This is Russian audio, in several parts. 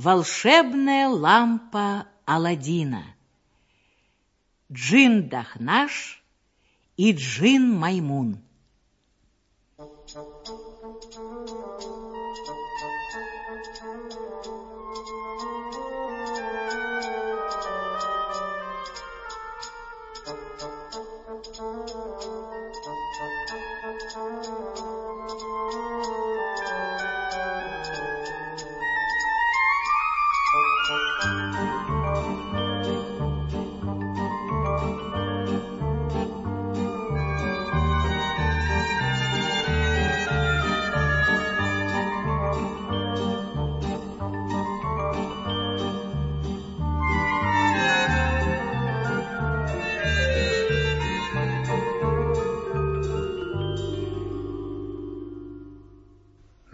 Волшебная лампа Аладдина. Джин Дахнаш и Джин Маймун.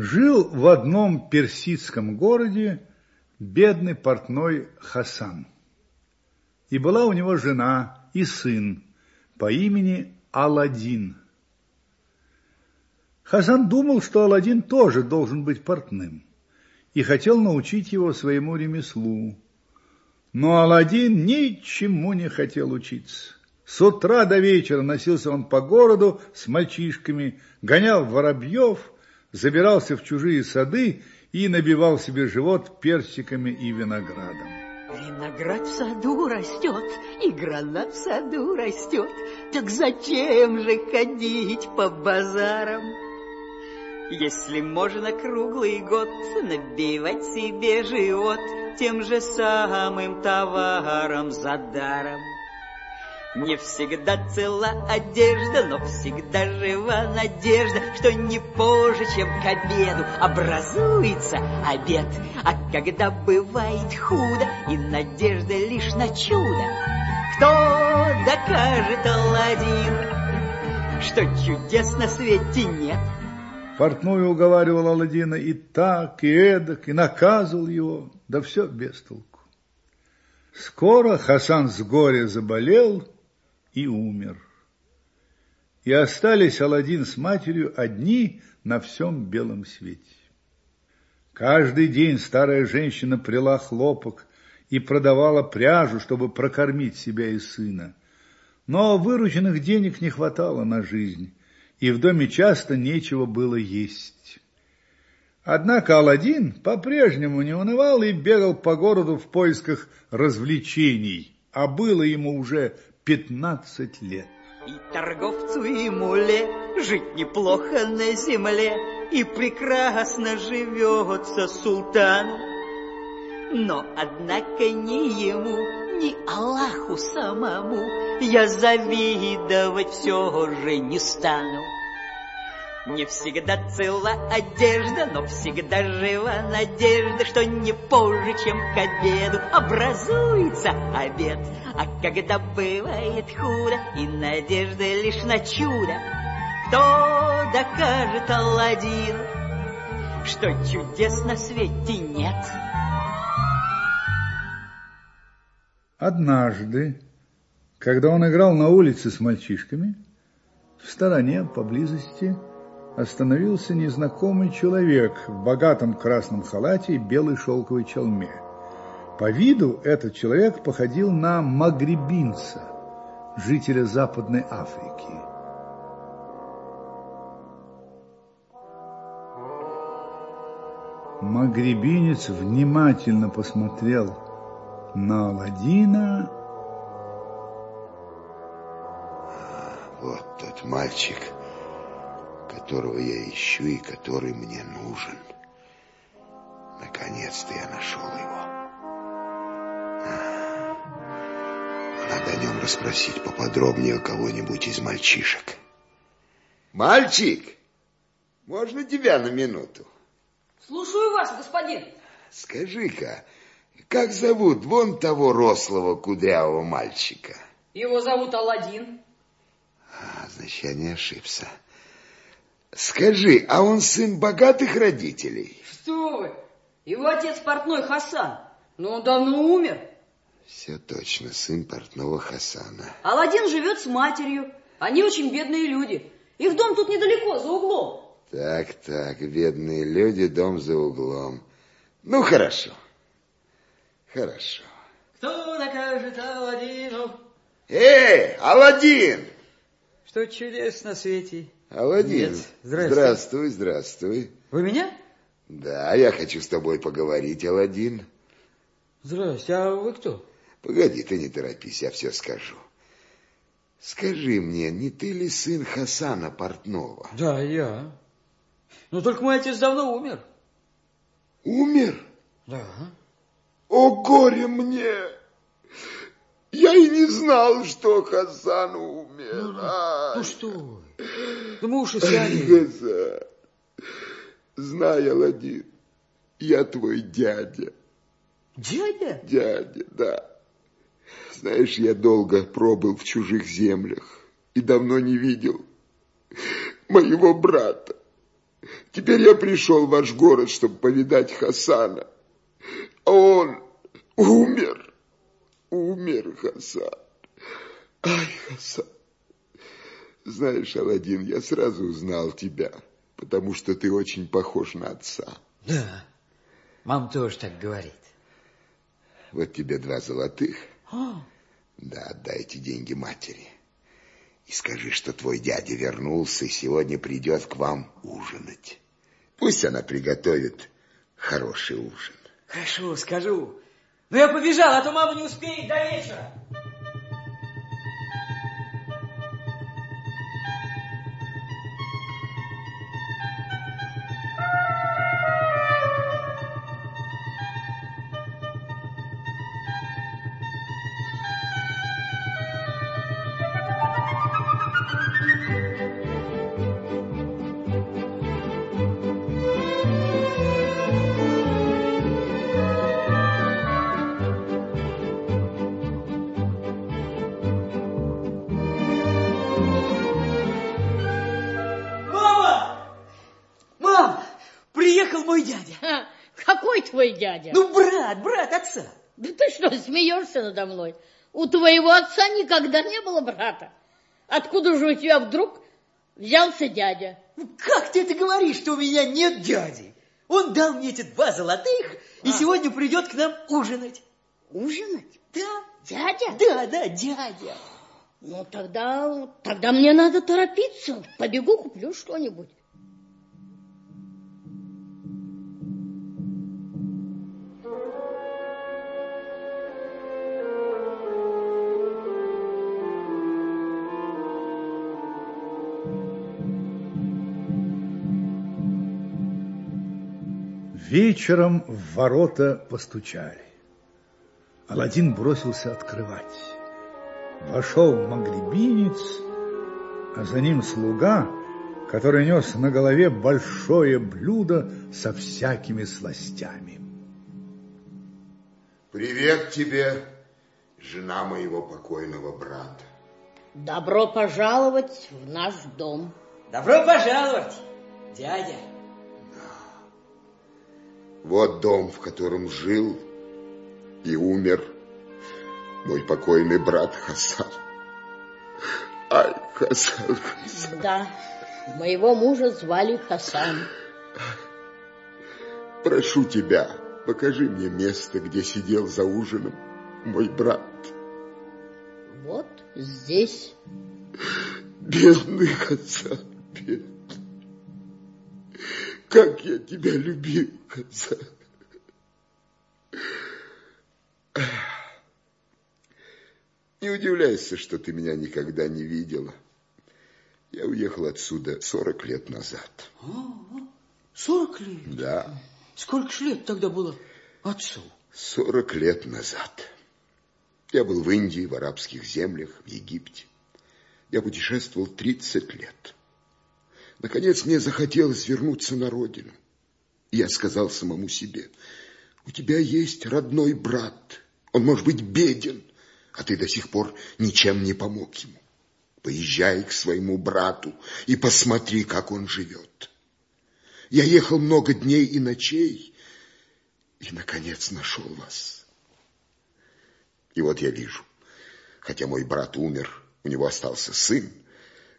Жил в одном персидском городе бедный портной Хасан. И была у него жена и сын по имени Аладдин. Хасан думал, что Аладдин тоже должен быть портным, и хотел научить его своему ремеслу. Но Аладдин ничему не хотел учиться. С утра до вечера носился он по городу с мальчишками, гонял воробьев, забирался в чужие сады и набивал себе живот персиками и виноградом. Виноград в саду растет, и гранат в саду растет, так зачем же ходить по базарам? Если можно круглый год набивать себе живот тем же самым товаром за даром. Не всегда цела одежда, но всегда жива надежда, что не позже, чем к обеду образуется обед. А когда бывает худо, и надежда лишь на чудо, кто докажет Аладдин, что чудес на свете нет? Портной уговаривал Аладдина и так, и эдак, и наказывал его, да все без толку. Скоро Хасан с горя заболел и умер. И остались Аладдин с матерью одни на всем белом свете. Каждый день старая женщина прила хлопок и продавала пряжу, чтобы прокормить себя и сына. Но вырученных денег не хватало на жизнь, и в доме часто нечего было есть. Однако Аладдин по-прежнему не унывал и бегал по городу в поисках развлечений, а было ему уже пятнадцать лет. И торговцу и муле жить неплохо на земле, и прекрасно живется султану. Но, однако, ни ему, ни Аллаху самому я завидовать все же не стану. Не всегда цела одежда, но всегда жива надежда, что не позже, чем к обеду образуется обед. А когда бывает худо, и надежда лишь на чудо, кто докажет Аладдину, что чудес на свете нет? Однажды, когда он играл на улице с мальчишками, в стороне, поблизости, остановился незнакомый человек в богатом красном халате и белой шелковой челме. По виду этот человек походил на магребинца, жителя Западной Африки. Магребинец внимательно посмотрел на Аладдина. Вот тот мальчик, которого я ищу и который мне нужен. Наконец-то я нашел его. Надо о нем расспросить поподробнее у кого-нибудь из мальчишек. Мальчик, можно тебя на минуту? Слушаю вас, господин. Скажи-ка, как зовут вон того рослого кудрявого мальчика? Его зовут Аладдин. А, значит, я не ошибся. Скажи, а он сын богатых родителей? Что вы? Его отец портной Хасан, но он давно умер. Все точно, сын портного Хасана. Аладдин живет с матерью. Они очень бедные люди. Их дом тут недалеко, за углом. Так, так, бедные люди, дом за углом. Ну, хорошо. Хорошо. Кто накажет Аладдину, Эй, Аладдин! что чудес на свете? Аладдин, Нет, здрасте. здравствуй, здравствуй. Вы меня? Да, я хочу с тобой поговорить, Аладдин. Здрасте, а вы кто? Погоди, ты не торопись, я все скажу. Скажи мне, не ты ли сын Хасана Портнова? Да, я. Но только мой отец давно умер. Умер? Да. О, горе мне! Я и не знал, что Хасан умер. Ну Ай, что вы? Да мы уж и ай, сами. Хасан. Знай, Аладдин, я твой дядя. Дядя? Дядя, да. Знаешь, я долго пробыл в чужих землях и давно не видел моего брата. Теперь я пришел в ваш город, чтобы повидать Хасана. А он умер. Умер Хасан. Ай, Хасан. Знаешь, Аладдин, я сразу узнал тебя, потому что ты очень похож на отца. Да. Мама тоже так говорит. Вот тебе два золотых. А, Да, отдай эти деньги матери. И скажи, что твой дядя вернулся и сегодня придет к вам ужинать. Пусть она приготовит хороший ужин. хорошо, скажу. Но я побежал, а то мама не успеет до вечера. Твой дядя? Ну, брат, брат отца. Да ты что, смеешься надо мной? У твоего отца никогда не было брата. Откуда же у тебя вдруг взялся дядя? Ну, Как ты это говоришь, что у меня нет дяди? Он дал мне эти два золотых и сегодня придет к нам ужинать. Ужинать? Да, Дядя? да, да, дядя. Ну, тогда, тогда мне надо торопиться. Побегу, куплю что-нибудь. Вечером в ворота постучали. Аладдин бросился открывать. Вошел маглебинец, а за ним слуга, который нес на голове большое блюдо со всякими сластями. Привет тебе, жена моего покойного брата. Добро пожаловать в наш дом. Добро пожаловать, дядя. Вот дом, в котором жил и умер мой покойный брат Хасан. Ай, Хасан, Хасан. Да, моего мужа звали Хасан. Прошу тебя, покажи мне место, где сидел за ужином мой брат. Вот здесь. Бедный Хасан, бедный. Как я тебя любил, Хасан. Не удивляйся, что ты меня никогда не видела. Я уехал отсюда 40 лет назад. Сорок лет. Да, Сколько ж лет тогда было отцу? 40 лет назад. Я был в Индии, в арабских землях, в Египте. Я путешествовал 30 лет. Наконец мне захотелось вернуться на родину. Я сказал самому себе, у тебя есть родной брат. Он может быть беден, а ты до сих пор ничем не помог ему. Поезжай к своему брату и посмотри, как он живет. Я ехал много дней и ночей, и, наконец, нашел вас. И вот я вижу, хотя мой брат умер, у него остался сын,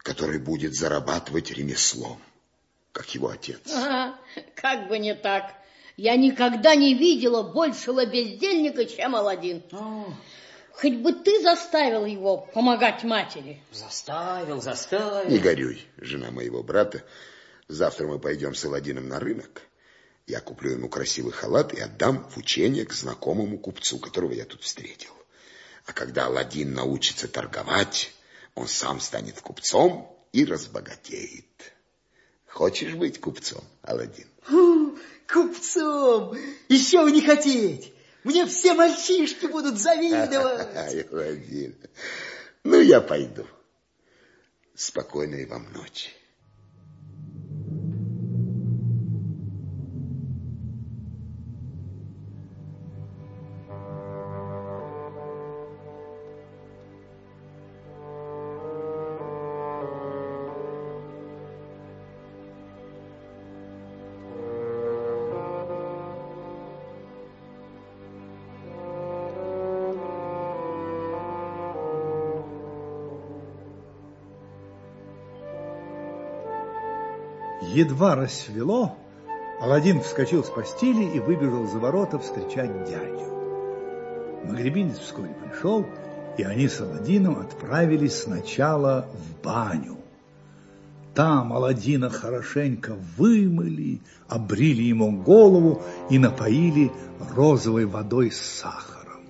который будет зарабатывать ремеслом, как его отец. Ага, как бы не так. Я никогда не видела большего бездельника, чем Аладдин. Хоть бы ты заставил его помогать матери. Заставил, заставил. Не горюй, жена моего брата. Завтра мы пойдем с Аладдином на рынок. Я куплю ему красивый халат и отдам в учение к знакомому купцу, которого я тут встретил. А когда Аладдин научится торговать, он сам станет купцом и разбогатеет. Хочешь быть купцом, Аладдин? Купцом! Еще не хотеть! Мне все мальчишки будут завидовать. Аладдин, ну я пойду. Спокойной вам ночи. Едва рассвело, Аладдин вскочил с постели и выбежал за ворота встречать дядю. Магребинец вскоре пришел, и они с Аладдином отправились сначала в баню. Там Аладдина хорошенько вымыли, обрили ему голову и напоили розовой водой с сахаром.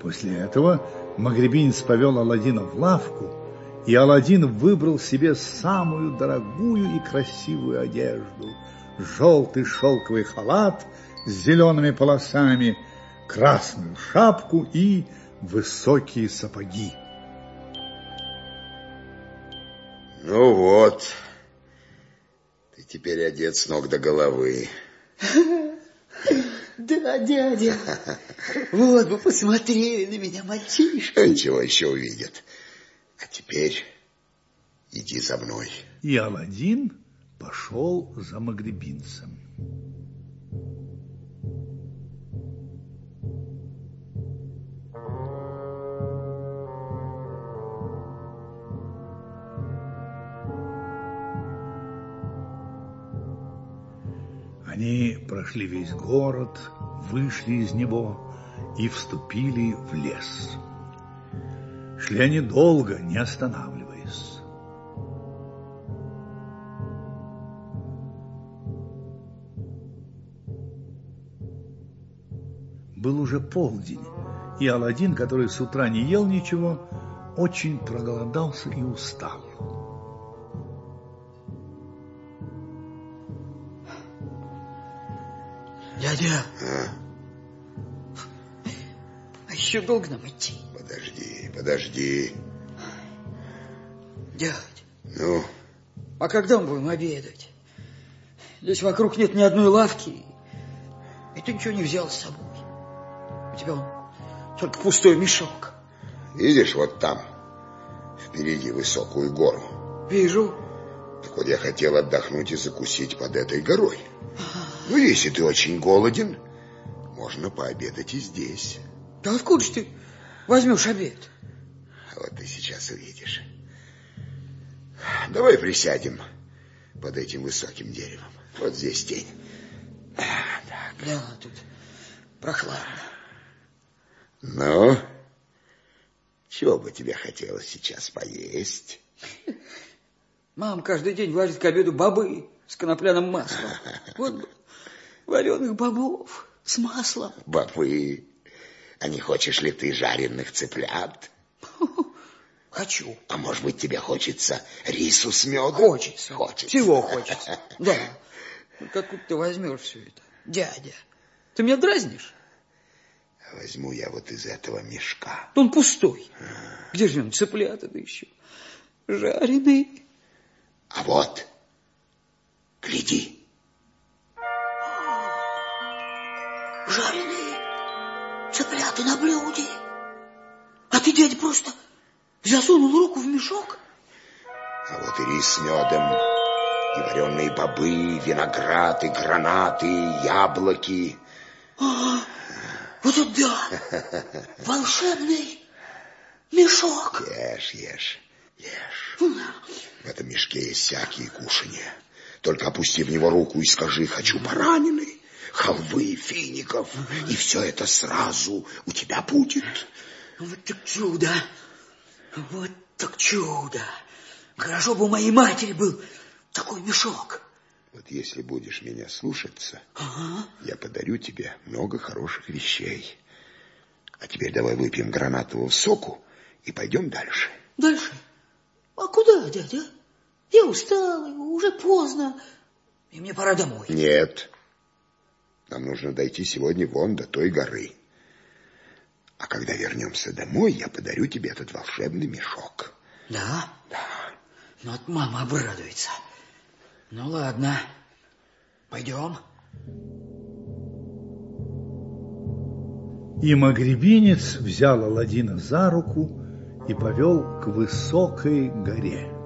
После этого Магребинец повел Аладдина в лавку, и Аладдин выбрал себе самую дорогую и красивую одежду. Желтый шелковый халат с зелеными полосами, красную шапку и высокие сапоги. Ну вот, ты теперь одет с ног до головы. Да, дядя, вот бы посмотрели на меня мальчишки. Ничего еще увидят. А теперь иди за мной. И Аладдин пошел за магребинцем. Они прошли весь город, вышли из него и вступили в лес. Шли они долго, не останавливаясь. Был уже полдень, и Аладдин, который с утра не ел ничего, очень проголодался и устал. Дядя, а еще долго нам идти? Подожди, подожди. Дядь, Ну, а когда мы будем обедать? Здесь вокруг нет ни одной лавки, и ты ничего не взял с собой. У тебя он только пустой мешок. видишь, вот там, впереди высокую гору. Вижу. Так вот я хотел отдохнуть и закусить под этой горой. Ну, если ты очень голоден, можно пообедать и здесь. Да откуда ж ты возьмешь обед? А Вот ты сейчас увидишь. Давай присядем под этим высоким деревом. Вот здесь тень. Да, тут прохладно. Ну, чего бы тебе хотелось сейчас поесть? Мама каждый день варит к обеду бобы с конопляным маслом. Вот вареных бобов с маслом. Бобы. А не хочешь ли ты жареных цыплят? Хочу. А может быть, тебе хочется рису с медом? Хочется. Хочется. Всего хочется. Да. Только откуда ты возьмешь все это? Дядя, ты меня дразнишь? Возьму я вот из этого мешка. Он пустой. Где же он, цыплята да еще? Жареные. А вот, гляди. Жареные цыплята на блюде. А ты, дядя, просто засунул руку в мешок? А вот и рис с медом, и вареные бобы, виноград, и гранаты, и яблоки. Вот это да! Волшебный мешок. Ешь, ешь, ешь. В этом мешке есть всякие кушанья. Только опусти в него руку и скажи, хочу баранины, халвы, фиников, и все это сразу у тебя будет. Вот так чудо, вот так чудо. Хорошо бы у моей матери был такой мешок. Вот если будешь меня слушаться, Ага. я подарю тебе много хороших вещей. А теперь давай выпьем гранатового соку и пойдем дальше. Дальше. А куда, дядя? Я устал, уже поздно. И мне пора домой. Нет. Нам нужно дойти сегодня вон до той горы. А когда вернемся домой, я подарю тебе этот волшебный мешок. Да? Да. Ну, вот мама обрадуется. Ну, ладно. Пойдем. И магребинец взял Аладдина за руку и повел к высокой горе.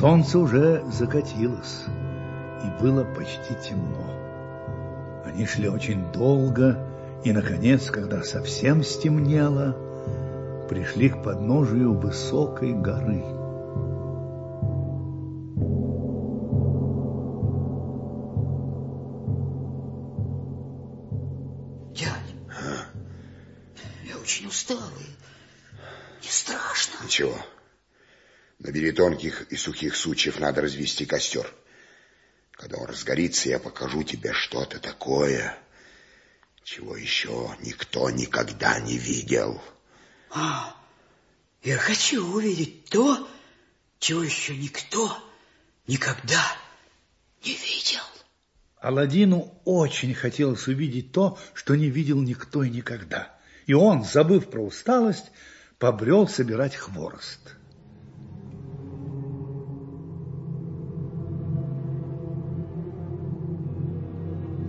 Солнце уже закатилось, и было почти темно. Они шли очень долго, и, наконец, когда совсем стемнело, пришли к подножию высокой горы. Набери тонких и сухих сучьев, надо развести костер. Когда он разгорится, я покажу тебе что-то такое, чего еще никто никогда не видел. А, я хочу увидеть то, чего еще никто никогда не видел. Аладдину очень хотелось увидеть то, что не видел никто и никогда. И он, забыв про усталость, побрел собирать хворост.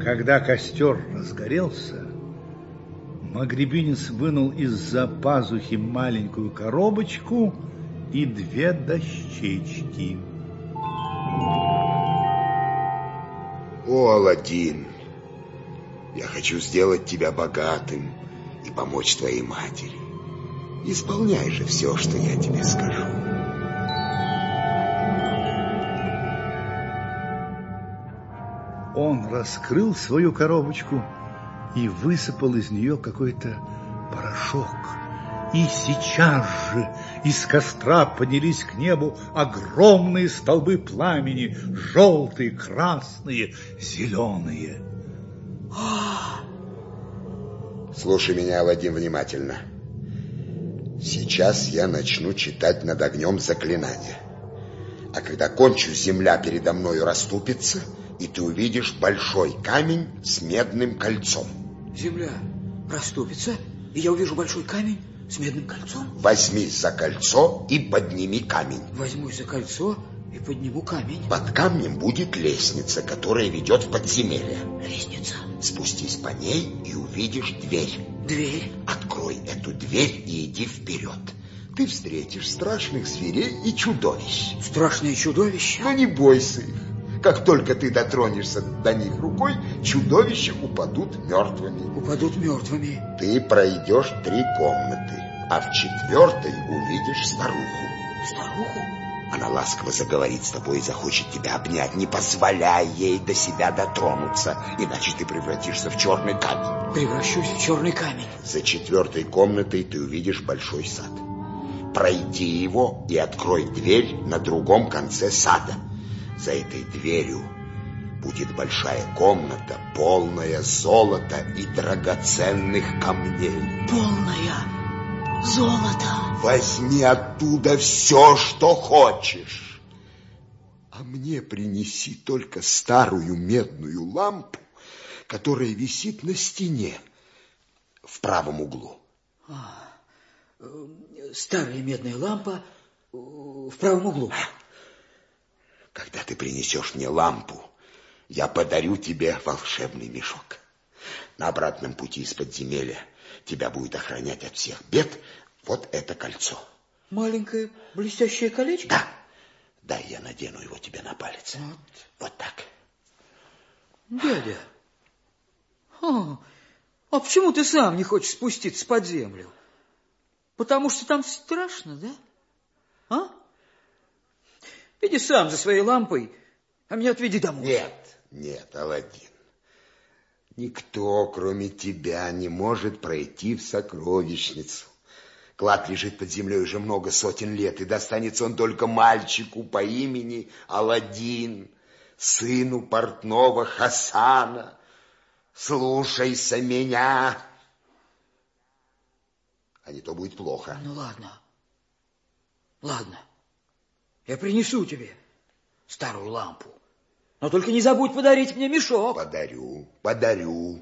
Когда костер разгорелся, Магребинец вынул из-за пазухи маленькую коробочку и две дощечки. О, Аладдин, я хочу сделать тебя богатым и помочь твоей матери. Исполняй же все, что я тебе скажу. Он раскрыл свою коробочку и высыпал из нее какой-то порошок. И сейчас же из костра поднялись к небу огромные столбы пламени, желтые, красные, зеленые. Слушай меня, Вадим, внимательно. Сейчас я начну читать над огнем заклинание. А когда кончу, земля передо мною расступится, и ты увидишь большой камень с медным кольцом. Земля расступится, и я увижу большой камень с медным кольцом. Возьмись за кольцо и подними камень. Возьмусь за кольцо и подниму камень. Под камнем будет лестница, которая ведет в подземелье. Лестница, Спустись по ней и увидишь дверь. дверь. Открой эту дверь и иди вперед. Ты встретишь страшных зверей и чудовищ. Страшное чудовище. Но не бойся их. Как только ты дотронешься до них рукой, чудовища упадут мертвыми. Упадут мертвыми. Ты пройдешь три комнаты, а в четвертой увидишь старуху. Старуху? Она ласково заговорит с тобой и захочет тебя обнять. Не позволяй ей до себя дотронуться, иначе ты превратишься в черный камень. Превращусь в черный камень. За четвертой комнатой ты увидишь большой сад. Пройди его и открой дверь на другом конце сада. За этой дверью будет большая комната, полная золота и драгоценных камней. Полное золото. Возьми оттуда все, что хочешь. А мне принеси только старую медную лампу, которая висит на стене в правом углу. Старая медная лампа э, в правом углу. Когда ты принесешь мне лампу, я подарю тебе волшебный мешок. На обратном пути из подземелья тебя будет охранять от всех бед вот это кольцо. Маленькое блестящее колечко? Да, дай я надену его тебе на палец. Вот. Вот так. Дядя, а, а почему ты сам не хочешь спуститься под землю? Потому что там страшно, да? А? Иди сам за своей лампой, а меня отведи домой. Нет, нет, Аладдин. Никто, кроме тебя, не может пройти в сокровищницу. Клад лежит под землей уже много сотен лет, и достанется он только мальчику по имени Аладдин, сыну портного Хасана. Слушайся меня, а не то будет плохо. Ну, ладно, ладно, я принесу тебе старую лампу. Но только не забудь подарить мне мешок. Подарю, подарю.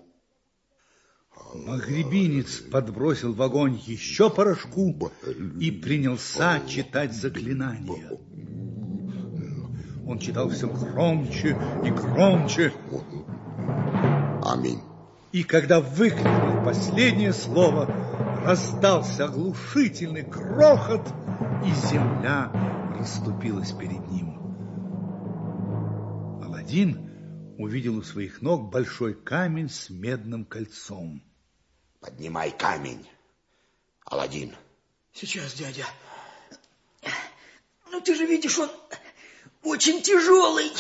Магребинец подбросил в огонь еще порошку и принялся читать заклинания. Он читал все громче и громче. Аминь. И когда выкрикнул последнее слово, раздался оглушительный грохот, и земля расступилась перед ним. Аладдин увидел у своих ног большой камень с медным кольцом. Поднимай камень, Аладдин. Сейчас, дядя. Ну, ты же видишь, он очень тяжелый.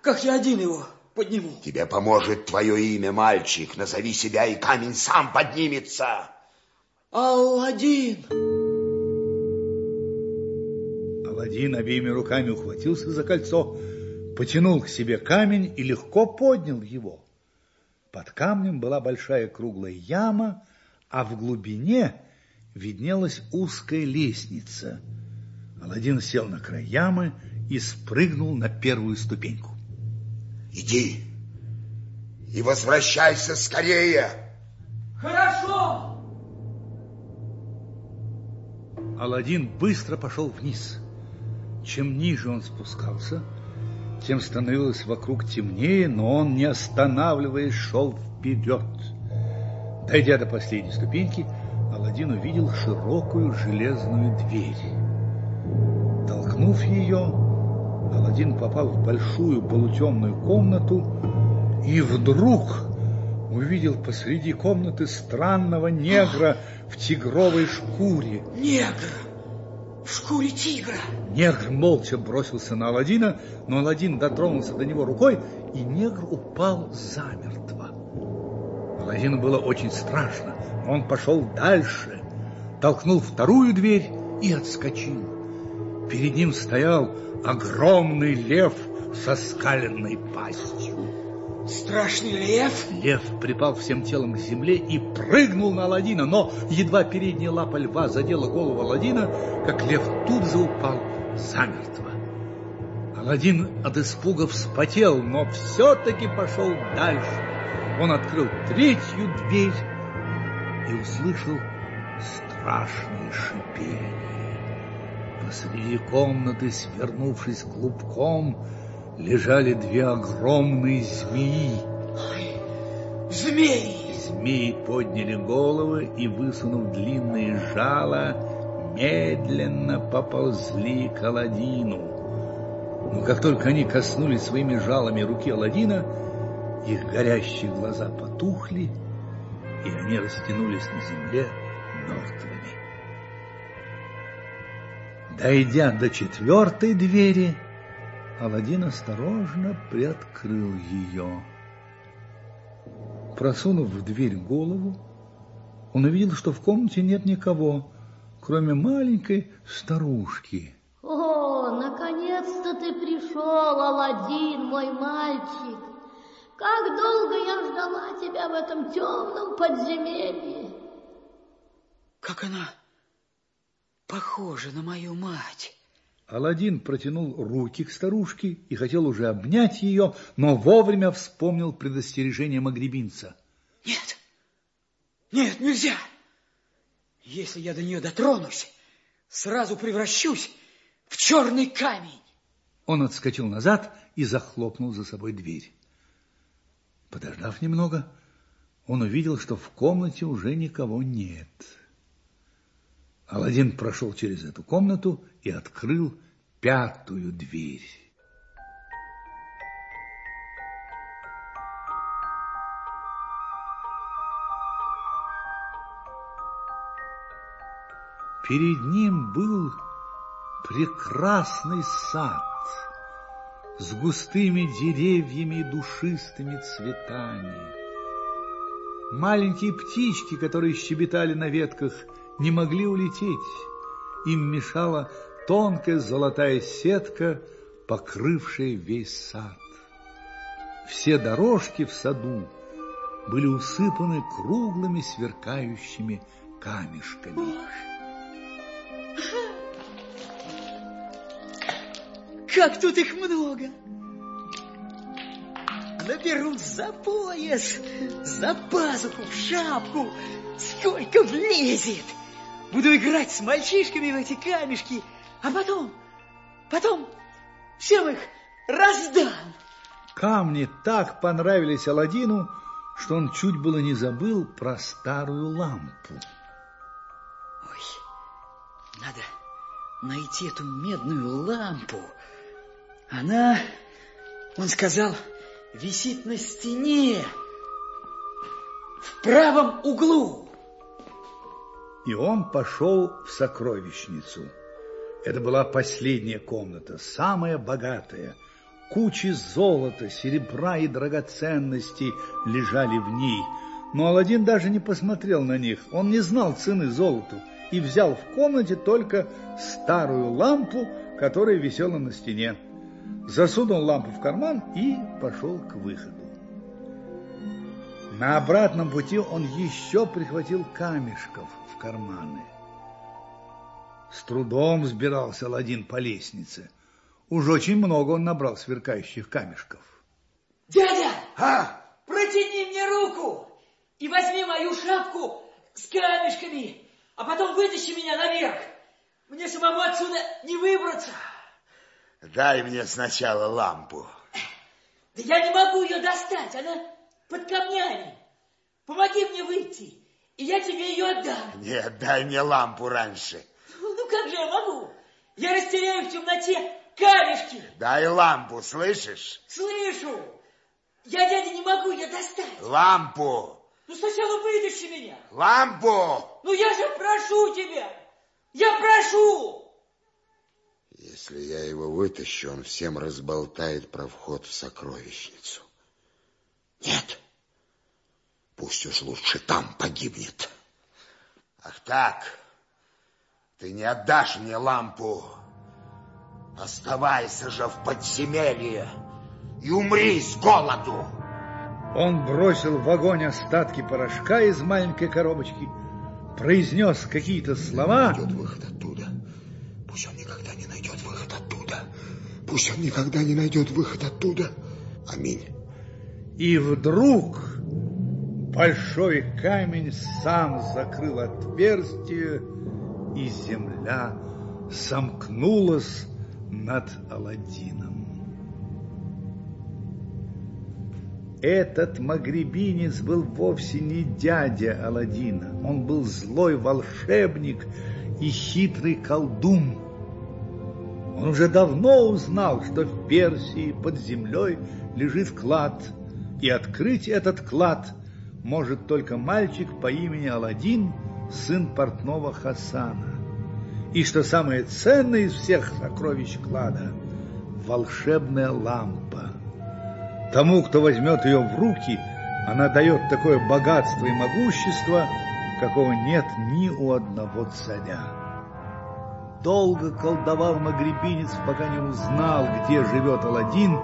Как я один его подниму? Тебе поможет твое имя, мальчик. Назови себя, и камень сам поднимется. Аладдин. Аладдин обеими руками ухватился за кольцо, потянул к себе камень и легко поднял его. Под камнем была большая круглая яма, а в глубине виднелась узкая лестница. Аладдин сел на край ямы и спрыгнул на первую ступеньку. Иди и возвращайся скорее. Хорошо. Аладдин быстро пошел вниз. Чем ниже он спускался, тем становилось вокруг темнее, но он, не останавливаясь, шел вперед. Дойдя до последней ступеньки, Аладдин увидел широкую железную дверь. Толкнув ее, Аладдин попал в большую полутемную комнату и вдруг увидел посреди комнаты странного негра в тигровой шкуре. Негр в шкуре тигра. Негр молча бросился на Аладдина, но Аладдин дотронулся до него рукой, и негр упал замертво. Аладдину было очень страшно. Он пошел дальше, толкнул вторую дверь и отскочил. Перед ним стоял огромный лев со скаленной пастью. Страшный лев? Лев припал всем телом к земле и прыгнул на Аладдина, но едва передняя лапа льва задела голову Аладдина, как лев тут же упал замертво. Аладдин от испуга вспотел, но все-таки пошел дальше. Он открыл третью дверь и услышал страшное шипение. Посреди комнаты, свернувшись клубком, лежали две огромные змеи. Ой, змеи! Змеи подняли головы и, высунув длинные жала, медленно поползли к Аладдину. Но как только они коснулись своими жалами руки Аладдина, их горящие глаза потухли, и они растянулись на земле мертвыми. Дойдя до четвертой двери, Аладдин осторожно приоткрыл ее. Просунув в дверь голову, он увидел, что в комнате нет никого, кроме маленькой старушки. О, наконец-то ты пришел, Аладдин, мой мальчик. Как долго я ждала тебя в этом темном подземелье. Как она похожа на мою мать. Аладдин протянул руки к старушке и хотел уже обнять ее, но вовремя вспомнил предостережение магребинца. Нет, нет, нельзя. Если я до нее дотронусь, сразу превращусь в черный камень. Он отскочил назад и захлопнул за собой дверь. Подождав немного, он увидел, что в комнате уже никого нет. Аладдин прошел через эту комнату и открыл пятую дверь. Перед ним был прекрасный сад с густыми деревьями и душистыми цветами. Маленькие птички, которые щебетали на ветках, не могли улететь. Им мешала тонкая золотая сетка, покрывшая весь сад. Все дорожки в саду были усыпаны круглыми сверкающими камешками. Как тут их много! Наберу за пояс, за пазуху, в шапку. Сколько влезет! Буду играть с мальчишками в эти камешки, а потом, потом всем их раздам. Камни так понравились Аладдину, что он чуть было не забыл про старую лампу. Ой, надо найти эту медную лампу. Она, он сказал, висит на стене в правом углу. И он пошел в сокровищницу. Это была последняя комната, самая богатая. Кучи золота, серебра и драгоценностей лежали в ней. Но Аладдин даже не посмотрел на них. Он не знал цены золоту и взял в комнате только старую лампу, которая висела на стене. Засунул лампу в карман и пошел к выходу. На обратном пути он еще прихватил камешков в карманы. С трудом взбирался Аладдин по лестнице. Уж очень много он набрал сверкающих камешков. Дядя! А? Протяни мне руку и возьми мою шапку с камешками, а потом вытащи меня наверх. Мне самому отсюда не выбраться. Дай мне сначала лампу. Да я не могу ее достать, она под камнями. Помоги мне выйти, и я тебе ее отдам. Нет, дай мне лампу раньше. Ну как же я могу? Я растеряю в темноте камешки. Дай лампу, слышишь? Слышу. Я, дядя, не могу ее достать. Лампу! Ну сначала вытащи меня. Лампу! Ну я же прошу тебя. Я прошу. Если я его вытащу, он всем разболтает про вход в сокровищницу. Нет, пусть уж лучше там погибнет. Ах так, ты не отдашь мне лампу. Оставайся же в подземелье и умри с голоду. Он бросил в огонь остатки порошка из маленькой коробочки, произнес какие-то слова. Найдет выход оттуда. Пусть он никогда не найдет выход оттуда. Пусть он никогда не найдет выход оттуда. Аминь. И вдруг большой камень сам закрыл отверстие, и земля сомкнулась над Аладдином. Этот магребинец был вовсе не дядя Аладдина. Он был злой волшебник и хитрый колдун. Он уже давно узнал, что в Персии под землей лежит клад, и открыть этот клад может только мальчик по имени Аладдин, сын портного Хасана. И что самое ценное из всех сокровищ клада – волшебная лампа. Тому, кто возьмет ее в руки, она дает такое богатство и могущество, какого нет ни у одного царя. Долго колдовал магребинец, пока не узнал, где живет Аладдин,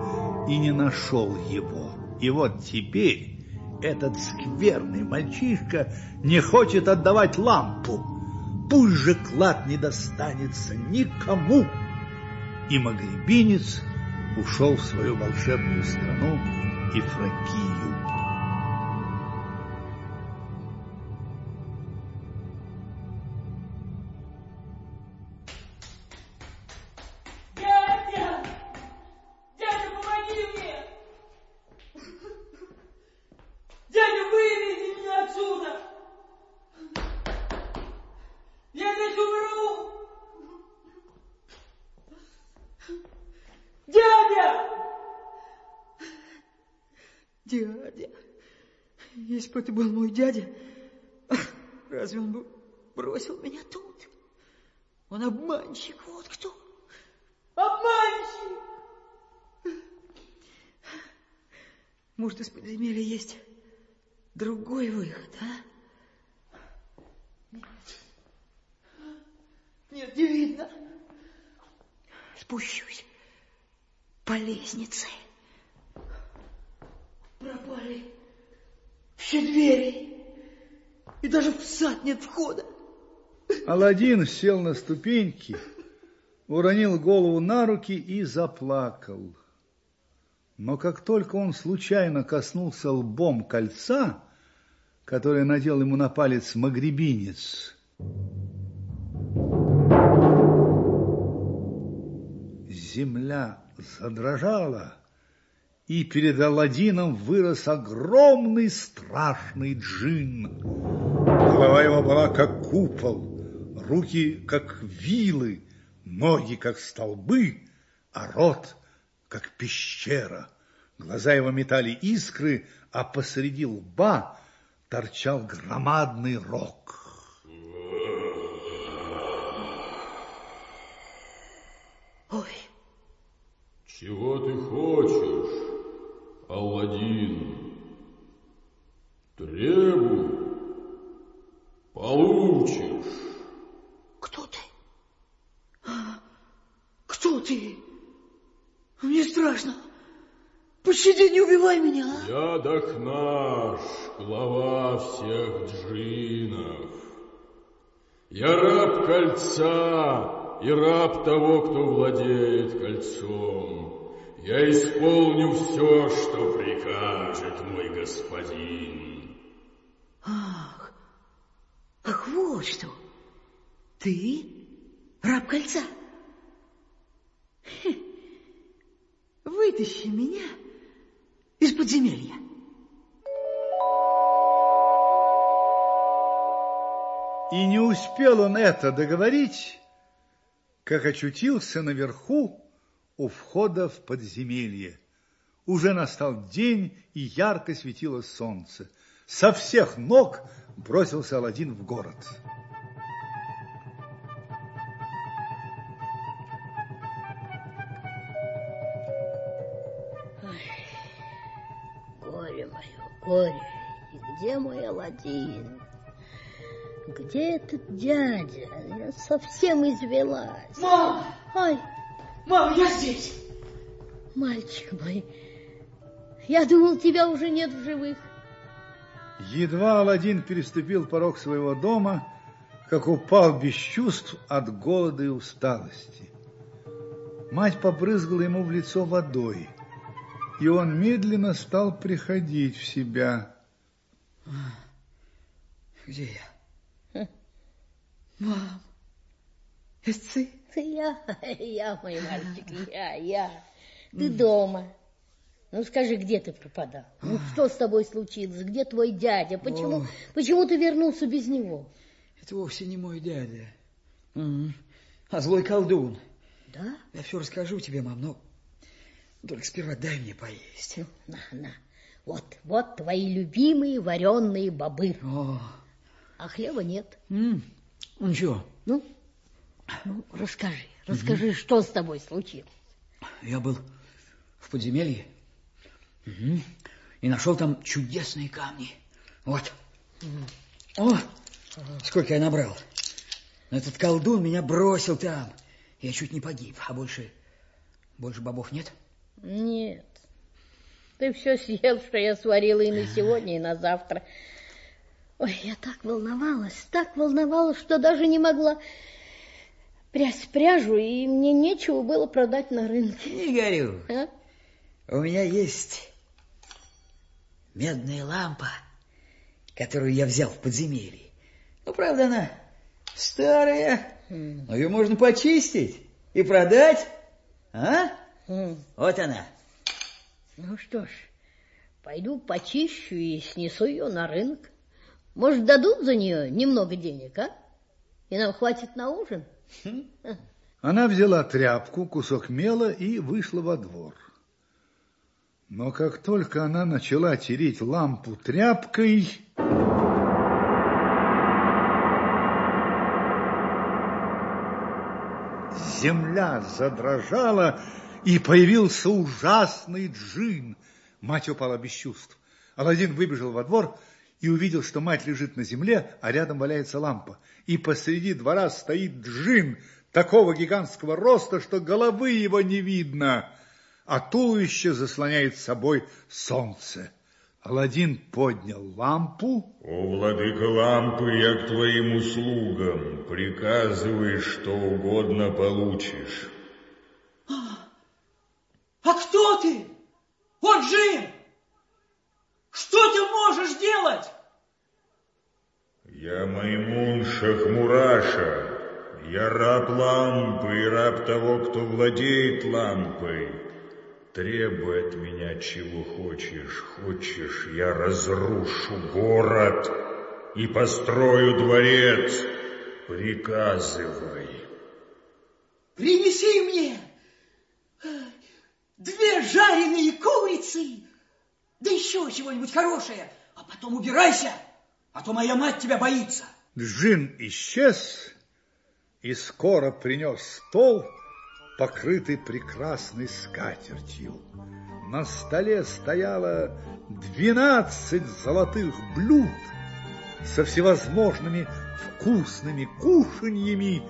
и не нашел его. И вот теперь этот скверный мальчишка не хочет отдавать лампу. Пусть же клад не достанется никому. И магребинец ушел в свою волшебную страну и Если бы это был мой дядя, разве он бы бросил меня тут? Он обманщик, вот кто. Обманщик! Может, из подземелья есть другой выход, а? Нет, не видно. Спущусь по лестнице. Пропали все двери. И даже в сад нет входа. Аладдин сел на ступеньки, уронил голову на руки и заплакал. Но как только он случайно коснулся лбом кольца, которое надел ему на палец магребинец, земля задрожала, и перед Аладдином вырос огромный страшный джин. Голова его была как купол, руки как вилы, ноги как столбы, а рот как пещера. Глаза его метали искры, а посреди лба торчал громадный рог. Ой. Чего ты хочешь, Алладин? Требуй, получишь. Кто ты? Кто ты? Мне страшно. Пощади, не убивай меня. а? Я Дахнаш, глава всех джинов. Я раб кольца и раб того, кто владеет кольцом. Я исполню все, что прикажет мой господин. Ах, ах, вот что. Ты раб кольца. Хе. Вытащи меня из подземелья. И не успел он это договорить, как очутился наверху у входа в подземелье. Уже настал день, и ярко светило солнце. Со всех ног бросился Аладдин в город. Горе мое, горе, и где мой Аладдин? Где этот дядя? Я совсем извелась. Мама! Ой, Мама, я здесь. мальчик мой, я думал, тебя уже нет в живых. Едва Аладдин переступил порог своего дома, как упал без чувств от голода и усталости. Мать побрызгала ему в лицо водой, и он медленно стал приходить в себя. Где я? Мам, это? Я, я, мой мальчик, я, я. Ты дома. Ну, скажи, где ты пропадал? Ну, что с тобой случилось? Где твой дядя? Почему, почему ты вернулся без него? Это вовсе не мой дядя. М, А злой колдун. Да? Я все расскажу тебе, мам, но только сперва дай мне поесть. На, на. Вот, вот твои любимые вареные бобы. О, А хлеба нет. м, ну ничего, Ну, ну расскажи, расскажи, что с тобой случилось. я был в подземелье Мгм. и нашел там чудесные камни. Вот. О, сколько я набрал. Но этот колдун меня бросил там. Я чуть не погиб, а больше, больше бобов нет? Нет. Ты все съел, что я сварила и на сегодня, и на завтра. Ой, я так волновалась, так волновалась, что даже не могла прясть пряжу, и мне нечего было продать на рынке. Не горю. А? У меня есть медная лампа, которую я взял в подземелье. Ну, правда, она старая, но ее можно почистить и продать. А? М. Вот она. Ну что ж, пойду почищу и снесу ее на рынок. Может, дадут за нее немного денег, а? И нам хватит на ужин? Она взяла тряпку, кусок мела и вышла во двор. Но как только она начала тереть лампу тряпкой, земля задрожала, и появился ужасный джин. Мать упала без чувств. Аладдин выбежал во двор и увидел, что мать лежит на земле, а рядом валяется лампа. И посреди двора стоит джин такого гигантского роста, что головы его не видно, а туловище заслоняет собой солнце. Аладдин поднял лампу. О, владыка лампы, я к твоим услугам. Приказывай, что угодно получишь. А, а кто ты? О, Джим! Что ты можешь делать? Я Маймун Шахмураша. Я раб лампы и раб того, кто владеет лампой. Требуй от меня, чего хочешь. Хочешь, я разрушу город и построю дворец. Приказывай. Принеси мне две жареные курицы, да еще чего-нибудь хорошее, а потом убирайся, а то моя мать тебя боится. Джин исчез и скоро принес стол, покрытый прекрасной скатертью. На столе стояло двенадцать золотых блюд со всевозможными вкусными кушаньями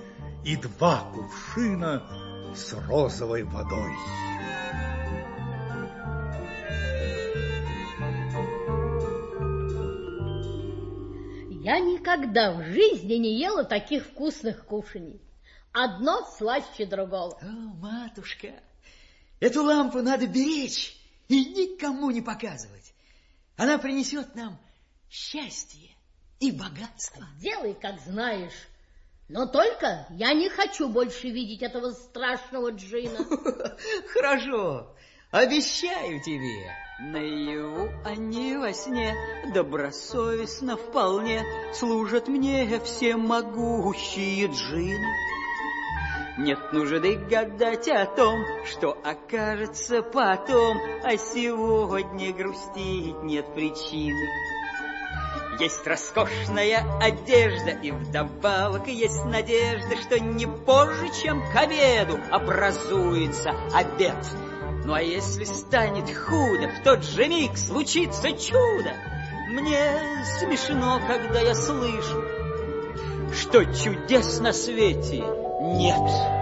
и два кувшина с розовой водой. Я никогда в жизни не ела таких вкусных кушаний. Одно слаще другого. О, матушка, эту лампу надо беречь и никому не показывать. Она принесет нам счастье и богатство. Делай, как знаешь. Но только я не хочу больше видеть этого страшного джина. Хорошо, обещаю тебе. Наяву они во сне добросовестно вполне служат мне всемогущие джины. Нет нужды гадать о том, что окажется потом, а сегодня грустить нет причины. Есть роскошная одежда, и вдобавок есть надежда, что не позже, чем к обеду, образуется обед. Ну а если станет худо, в тот же миг случится чудо. Мне смешно, когда я слышу, что чудес на свете нет.